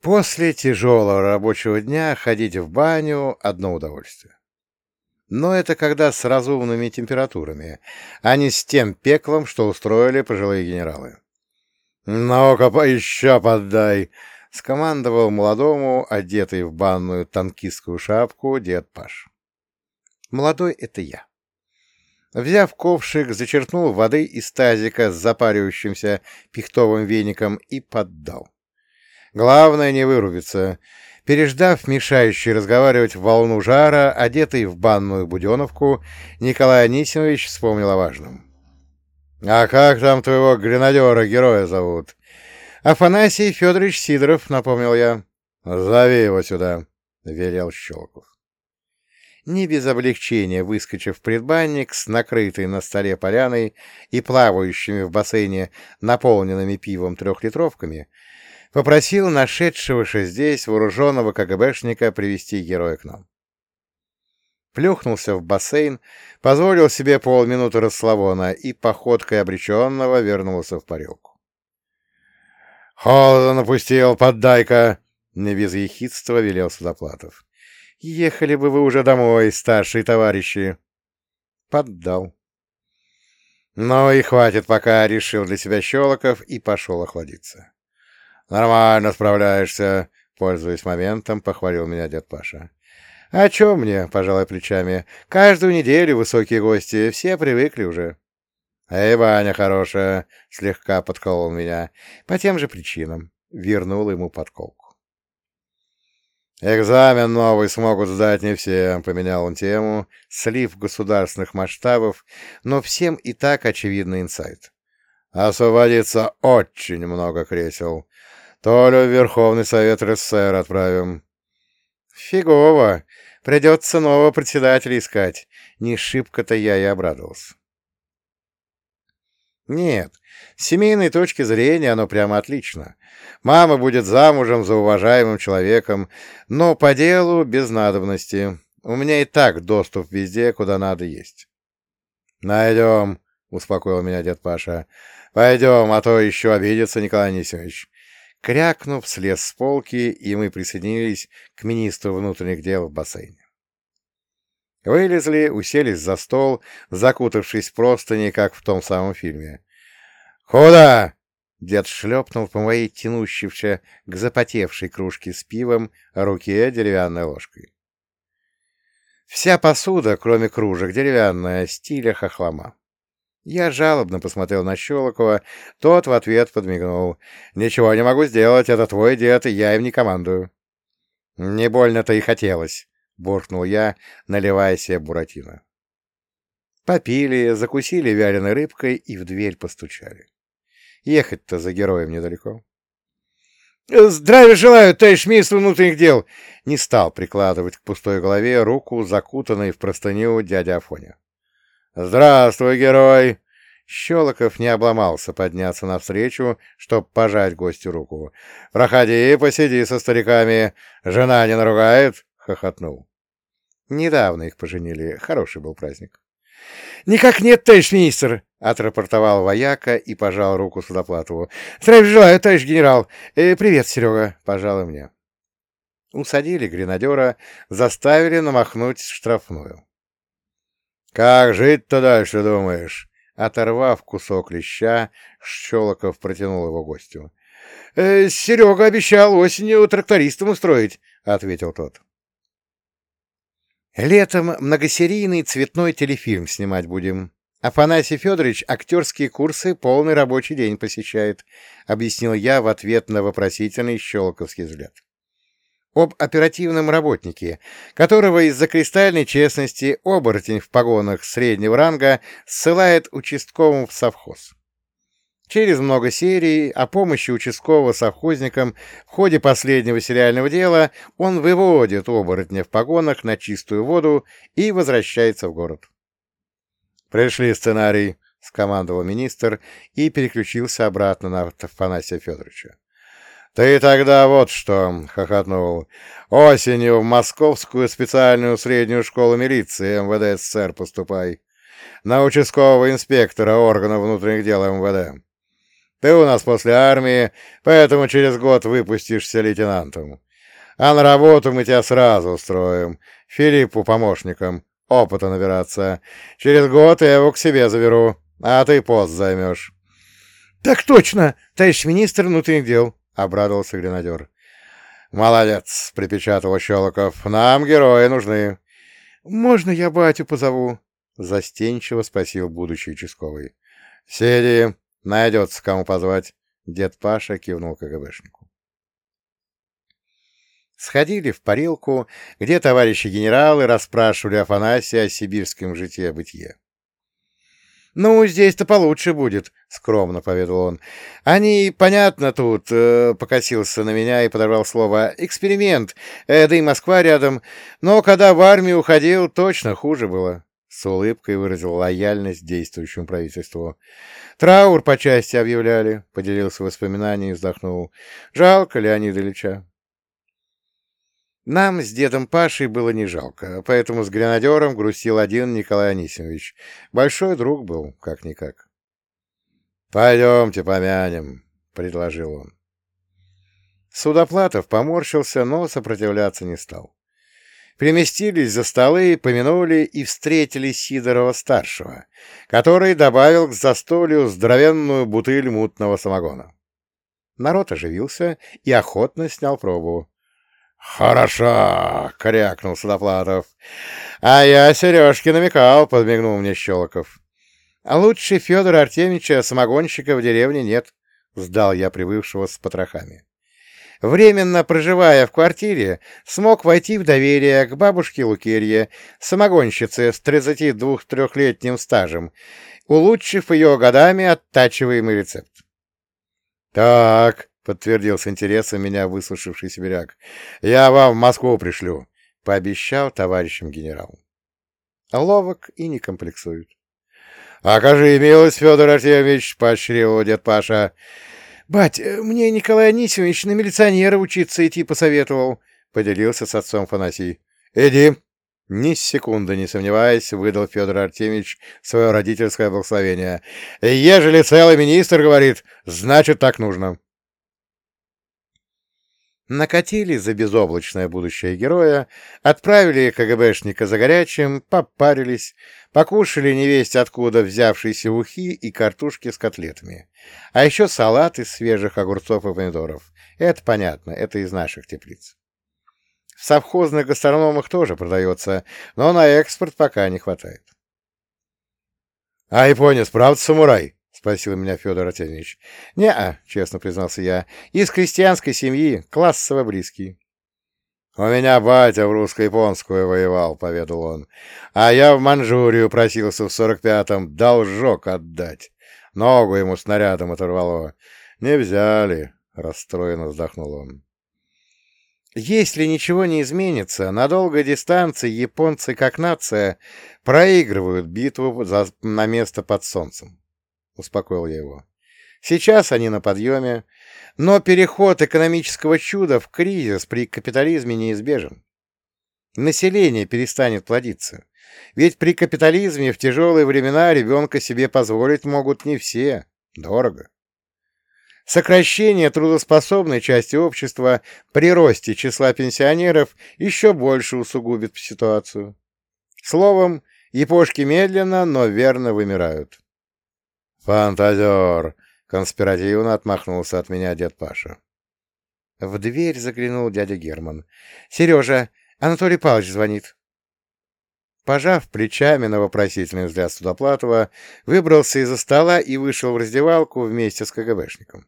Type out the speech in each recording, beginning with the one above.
После тяжелого рабочего дня ходить в баню — одно удовольствие. Но это когда с разумными температурами, а не с тем пеклом, что устроили пожилые генералы. «Ну-ка, еще поддай!» — скомандовал молодому, одетый в банную танкистскую шапку, дед Паш. Молодой — это я. Взяв ковшик, зачерпнул воды из тазика с запаривающимся пихтовым веником и поддал. Главное не вырубиться. Переждав мешающий разговаривать волну жара, одетый в банную буденовку, Николай Анисимович вспомнил о важном. — А как там твоего гренадера-героя зовут? — Афанасий Федорович Сидоров, — напомнил я. — Зови его сюда, — велел Щелков. Не без облегчения выскочив в предбанник с накрытой на столе поляной и плавающими в бассейне наполненными пивом трехлитровками, попросил нашедшегося здесь вооруженного КГБшника привести героя к нам. Плюхнулся в бассейн, позволил себе полминуты расслабона и походкой обреченного вернулся в парилку. «Холодно напустил, поддай-ка!» — не без ехидства велел Судоплатов. «Ехали бы вы уже домой, старшие товарищи!» Поддал. «Ну и хватит пока», — решил для себя Щелоков и пошел охладиться. «Нормально справляешься», — пользуясь моментом, похвалил меня дед Паша. «А чё мне?» — пожалуй плечами. «Каждую неделю высокие гости, все привыкли уже». «Эй, Ваня хорошая!» — слегка подколол меня. По тем же причинам. Вернул ему подколку. «Экзамен новый смогут сдать не все», — поменял он тему, слив государственных масштабов, но всем и так очевидный инсайт. «Освободится очень много кресел. Толю в Верховный Совет РСФСР отправим. Фигово. Придется нового председателя искать. Не шибко-то я и обрадовался. Нет, с семейной точки зрения оно прямо отлично. Мама будет замужем за уважаемым человеком, но по делу без надобности. У меня и так доступ везде, куда надо есть. «Найдем», — успокоил меня дед Паша. «Пойдем, а то еще обидится Николай Анисимович. Крякнув, слез с полки, и мы присоединились к министру внутренних дел в бассейне. Вылезли, уселись за стол, закутавшись в простыни, как в том самом фильме. «Куда?» — дед шлепнул по моей тянущейся к запотевшей кружке с пивом руке деревянной ложкой. Вся посуда, кроме кружек, деревянная, стиля хохлома. Я жалобно посмотрел на Щелокова, тот в ответ подмигнул. «Ничего не могу сделать, это твой дед, и я им не командую». «Не больно-то и хотелось», — буркнул я, наливая себе буратино. Попили, закусили вяленой рыбкой и в дверь постучали. Ехать-то за героем недалеко. «Здравия желаю, товарищ министр внутренних дел!» Не стал прикладывать к пустой голове руку, закутанной в простыню дядя Афоня. «Здравствуй, герой!» Щелоков не обломался подняться навстречу, чтоб пожать гостю руку. «Проходи, посиди со стариками. Жена не наругает?» — хохотнул. Недавно их поженили. Хороший был праздник. «Никак нет, товарищ министр!» — отрапортовал вояка и пожал руку Судоплатову. «Здравия желаю, товарищ генерал! Э, привет, Серега!» — пожал мне. Усадили гренадера, заставили намахнуть штрафную. «Как жить-то дальше, думаешь?» Оторвав кусок леща, Щелоков протянул его гостю. «Э, «Серега обещал осенью трактористом устроить», — ответил тот. «Летом многосерийный цветной телефильм снимать будем. Афанасий Федорович актерские курсы полный рабочий день посещает», — объяснил я в ответ на вопросительный щелоковский взгляд об оперативном работнике, которого из-за кристальной честности оборотень в погонах среднего ранга ссылает участковым в совхоз. Через много серий о помощи участкового совхозникам в ходе последнего сериального дела он выводит оборотня в погонах на чистую воду и возвращается в город. «Пришли сценарий», — скомандовал министр и переключился обратно на Афанасия Федоровича. «Ты тогда вот что!» — хохотнул. «Осенью в Московскую специальную среднюю школу милиции МВД СССР поступай. На участкового инспектора органов внутренних дел МВД. Ты у нас после армии, поэтому через год выпустишься лейтенантом. А на работу мы тебя сразу устроим. Филиппу помощником. Опыта набираться. Через год я его к себе заберу, а ты пост займешь. — Так точно, товарищ министр внутренних дел, — обрадовался гренадер. — Молодец, — припечатал Щелоков. — Нам герои нужны. — Можно я батю позову? — застенчиво спросил будущий участковый. — Сиди, найдется кому позвать. Дед Паша кивнул КГБшнику. Сходили в парилку, где товарищи генералы расспрашивали Афанасия о сибирском житье-бытие. «Ну, здесь-то получше будет», — скромно поведал он. «Они, понятно, тут...» э, — покосился на меня и подорвал слово. «Эксперимент. Э, да и Москва рядом. Но когда в армию уходил, точно хуже было». С улыбкой выразил лояльность действующему правительству. «Траур по части объявляли», — поделился воспоминаниями и вздохнул. «Жалко Леонида Ильича». Нам с дедом Пашей было не жалко, поэтому с гренадером грустил один Николай Анисимович. Большой друг был, как-никак. — Пойдемте помянем, — предложил он. Судоплатов поморщился, но сопротивляться не стал. Приместились за столы, помянули и встретили Сидорова-старшего, который добавил к застолью здоровенную бутыль мутного самогона. Народ оживился и охотно снял пробу. «Хорошо!» — крякнул Судоплатов. «А я Сережке намекал», — подмигнул мне Щелоков. «А лучше Федора Артемьевича самогонщика в деревне нет», — сдал я прибывшего с потрохами. Временно проживая в квартире, смог войти в доверие к бабушке Лукерье, самогонщице с 32-трехлетним стажем, улучшив ее годами оттачиваемый рецепт. «Так», — подтвердил с интересом меня выслушавший сибиряк. — Я вам в Москву пришлю, — пообещал товарищам генерал. Ловок и не комплексует. — Окажи милость, Федор Артемьевич, — поощрил дед Паша. — Бать, мне Николай Анисимович на милиционера учиться идти посоветовал, — поделился с отцом Фанасий. — Иди, ни секунды не сомневаясь, выдал Федор Артемьевич свое родительское благословение. «Ежели целый министр говорит, значит, так нужно». Накатили за безоблачное будущее героя, отправили КГБшника за горячим, попарились, покушали невесть откуда взявшиеся ухи и картошки с котлетами. А еще салат из свежих огурцов и помидоров. Это понятно, это из наших теплиц. В совхозных гастрономах тоже продается, но на экспорт пока не хватает. — А японец, правда, самурай? — спросил меня Федор Артемьевич. — Не-а, — честно признался я. — Из крестьянской семьи, классово близкий. — У меня батя в русско-японскую воевал, — поведал он. — А я в Манчжурию просился в сорок пятом должок отдать. Ногу ему снарядом оторвало. — Не взяли, — расстроенно вздохнул он. Если ничего не изменится, на долгой дистанции японцы как нация проигрывают битву за, на место под солнцем успокоил я его. Сейчас они на подъеме, но переход экономического чуда в кризис при капитализме неизбежен. Население перестанет плодиться. Ведь при капитализме в тяжелые времена ребенка себе позволить могут не все. Дорого. Сокращение трудоспособной части общества при росте числа пенсионеров еще больше усугубит ситуацию. Словом, япошки медленно, но верно вымирают. «Фантазер!» — конспиративно отмахнулся от меня дед Паша. В дверь заглянул дядя Герман. «Сережа, Анатолий Павлович звонит». Пожав плечами на вопросительный взгляд Судоплатова, выбрался из-за стола и вышел в раздевалку вместе с КГБшником.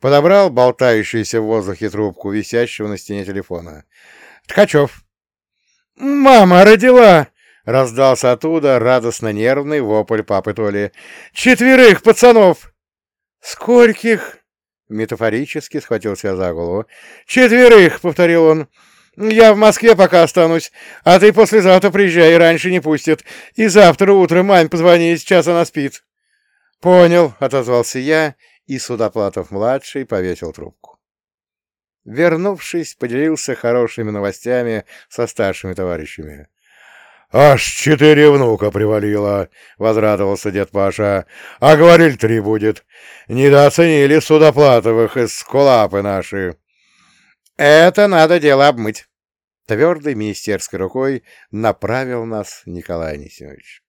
Подобрал болтающуюся в воздухе трубку, висящего на стене телефона. «Ткачев!» «Мама родила!» Раздался оттуда радостно нервный вопль папы Толи. «Четверых пацанов!» «Скольких?» Метафорически схватился за голову. «Четверых!» — повторил он. «Я в Москве пока останусь, а ты послезавтра приезжай, раньше не пустят. И завтра утром маме позвони, сейчас она спит». «Понял», — отозвался я, и Судоплатов-младший повесил трубку. Вернувшись, поделился хорошими новостями со старшими товарищами. Аж четыре внука привалило, — возрадовался дед Паша. — А говорили, три будет. Недооценили Судоплатовых из скулапы наши. — Это надо дело обмыть. Твердой министерской рукой направил нас Николай Анисимович.